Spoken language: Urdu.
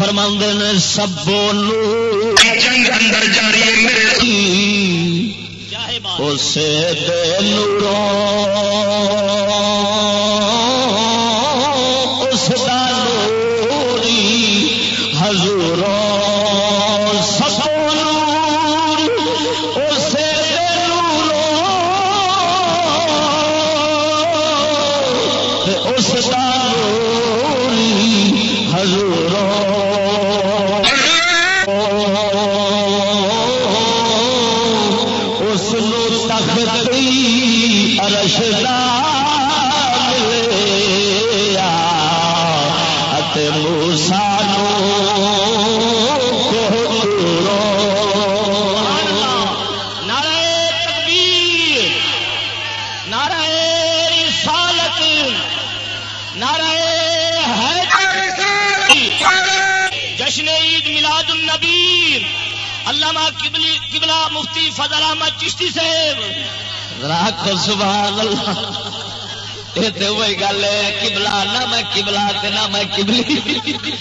فرما نے سب بولو۔ جنگ اندر جاری ہے میرے اسے دے نوروں اس نوری حضوروں اسے نوروں اس نوری تختی ارشدا ملیا تے موسا جشن عید میلاد النبی علامہ قبلی قبلہ مفتی فضل احمد چشتی صاحب. راک سبحان اللہ. یہ تو وہی گل ہے کبلا نہ میں کبلا نہ میں قبلی۔